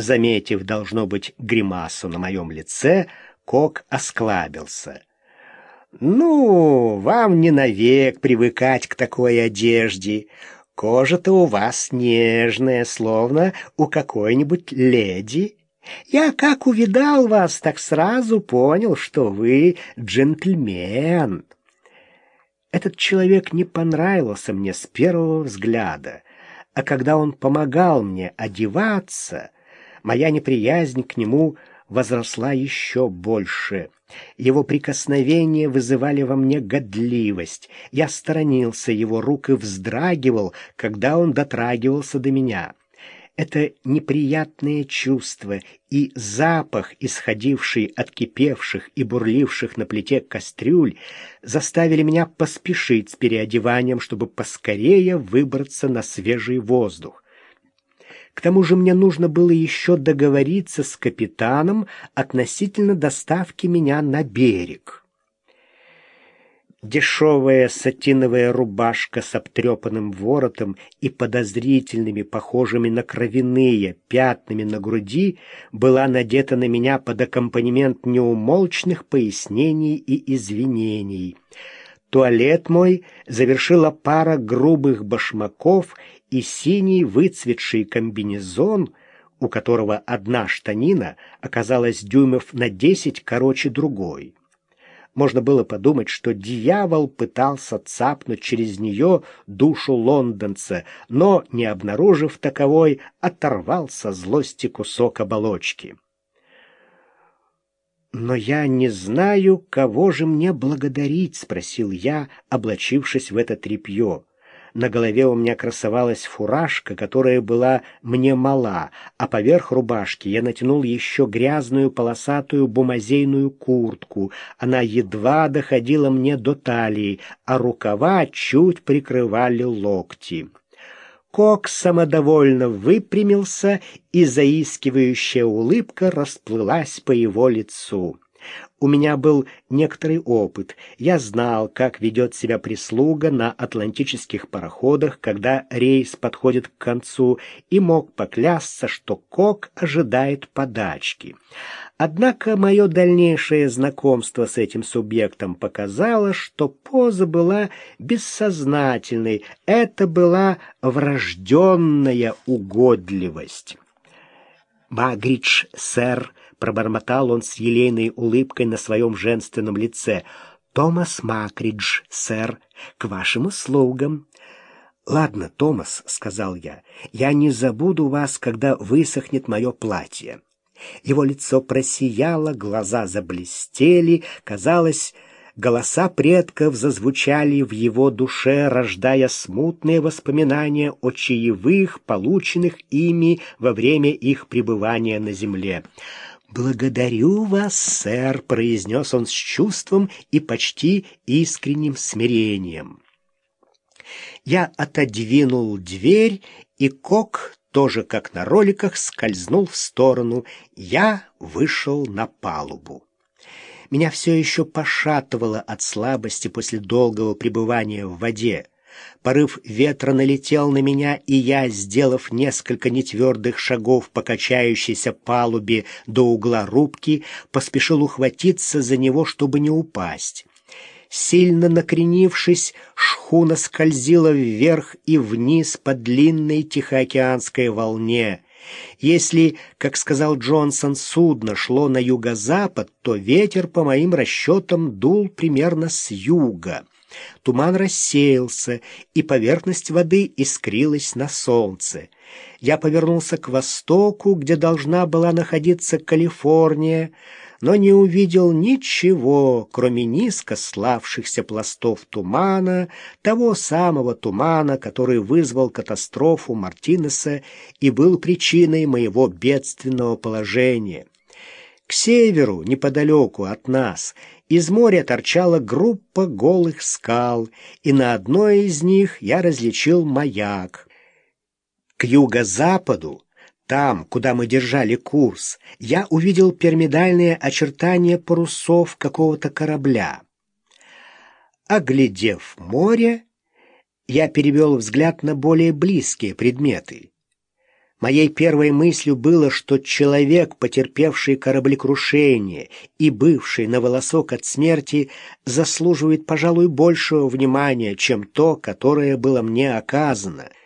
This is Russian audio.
Заметив, должно быть, гримасу на моем лице, Кок осклабился. «Ну, вам не навек привыкать к такой одежде. Кожа-то у вас нежная, словно у какой-нибудь леди. Я как увидал вас, так сразу понял, что вы джентльмен». Этот человек не понравился мне с первого взгляда, а когда он помогал мне одеваться, моя неприязнь к нему возросла еще больше. Его прикосновения вызывали во мне годливость. Я сторонился его рук и вздрагивал, когда он дотрагивался до меня. Это неприятное чувство и запах, исходивший от кипевших и бурливших на плите кастрюль, заставили меня поспешить с переодеванием, чтобы поскорее выбраться на свежий воздух. К тому же мне нужно было еще договориться с капитаном относительно доставки меня на берег. Дешевая сатиновая рубашка с обтрепанным воротом и подозрительными, похожими на кровяные, пятнами на груди была надета на меня под аккомпанемент неумолчных пояснений и извинений. Туалет мой завершила пара грубых башмаков и синий выцветший комбинезон, у которого одна штанина оказалась дюймов на десять короче другой. Можно было подумать, что дьявол пытался цапнуть через нее душу лондонца, но, не обнаружив таковой, оторвал со злости кусок оболочки. «Но я не знаю, кого же мне благодарить», — спросил я, облачившись в это тряпье. На голове у меня красовалась фуражка, которая была мне мала, а поверх рубашки я натянул еще грязную полосатую бумазейную куртку. Она едва доходила мне до талии, а рукава чуть прикрывали локти. Кок самодовольно выпрямился, и заискивающая улыбка расплылась по его лицу. У меня был некоторый опыт. Я знал, как ведет себя прислуга на атлантических пароходах, когда рейс подходит к концу, и мог поклясться, что Кок ожидает подачки. Однако мое дальнейшее знакомство с этим субъектом показало, что поза была бессознательной, это была врожденная угодливость. «Магридж, сэр», пробормотал он с елейной улыбкой на своем женственном лице. «Томас Макридж, сэр, к вашим услугам». «Ладно, Томас», — сказал я, — «я не забуду вас, когда высохнет мое платье». Его лицо просияло, глаза заблестели, казалось, голоса предков зазвучали в его душе, рождая смутные воспоминания о чаевых, полученных ими во время их пребывания на земле. «Благодарю вас, сэр», — произнес он с чувством и почти искренним смирением. Я отодвинул дверь, и Кок, тоже как на роликах, скользнул в сторону. Я вышел на палубу. Меня все еще пошатывало от слабости после долгого пребывания в воде. Порыв ветра налетел на меня, и я, сделав несколько нетвердых шагов по качающейся палубе до угла рубки, поспешил ухватиться за него, чтобы не упасть. Сильно накренившись, шхуна скользила вверх и вниз по длинной Тихоокеанской волне. Если, как сказал Джонсон, судно шло на юго-запад, то ветер, по моим расчетам, дул примерно с юга. Туман рассеялся, и поверхность воды искрилась на солнце. Я повернулся к востоку, где должна была находиться Калифорния, но не увидел ничего, кроме низко славшихся пластов тумана, того самого тумана, который вызвал катастрофу Мартинеса и был причиной моего бедственного положения. К северу, неподалеку от нас, из моря торчала группа голых скал, и на одной из них я различил маяк. К юго-западу, там, куда мы держали курс, я увидел пирамидальные очертания парусов какого-то корабля. Оглядев море, я перевел взгляд на более близкие предметы. Моей первой мыслью было, что человек, потерпевший кораблекрушение и бывший на волосок от смерти, заслуживает, пожалуй, большего внимания, чем то, которое было мне оказано —